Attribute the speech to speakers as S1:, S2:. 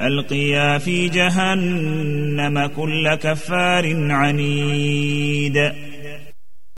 S1: ألقيا في جهنم كل كفار عنيد.